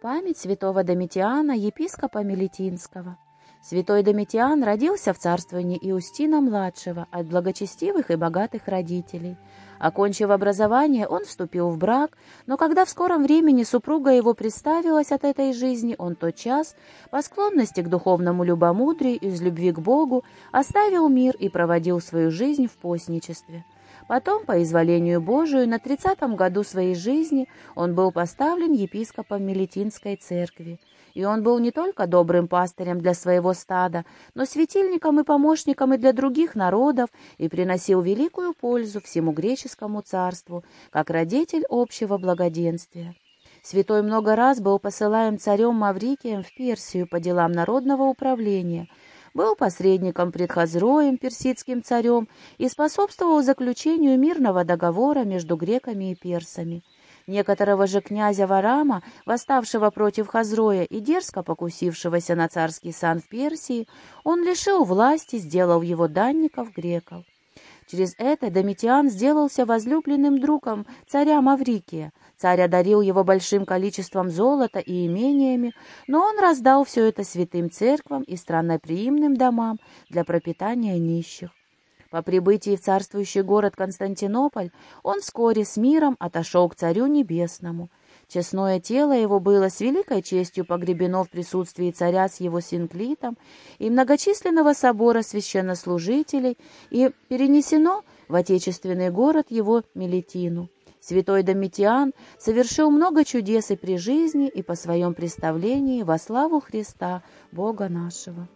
Память святого Домитиана, епископа Мелитинского. Святой Домитиан родился в царствовании Иустина-младшего от благочестивых и богатых родителей. Окончив образование, он вступил в брак, но когда в скором времени супруга его представилась от этой жизни, он тотчас, по склонности к духовному любомудрию из любви к Богу, оставил мир и проводил свою жизнь в постничестве. Потом, по изволению Божию, на тридцатом году своей жизни он был поставлен епископом Мелитинской церкви. И он был не только добрым пастырем для своего стада, но светильником и помощником и для других народов, и приносил великую пользу всему греческому царству, как родитель общего благоденствия. Святой много раз был посылаем царем Маврикием в Персию по делам народного управления – был посредником пред Хазроем, персидским царем, и способствовал заключению мирного договора между греками и персами. Некоторого же князя Варама, восставшего против Хазроя и дерзко покусившегося на царский сан в Персии, он лишил власти, сделав его данников греков. Через это Домитиан сделался возлюбленным другом царя Маврикия, Царь одарил его большим количеством золота и имениями, но он раздал все это святым церквам и странноприимным домам для пропитания нищих. По прибытии в царствующий город Константинополь он вскоре с миром отошел к Царю Небесному. Честное тело его было с великой честью погребено в присутствии царя с его синклитом и многочисленного собора священнослужителей и перенесено в отечественный город его Мелитину. Святой Домитиан совершил много чудес и при жизни, и по своем представлении во славу Христа, Бога нашего.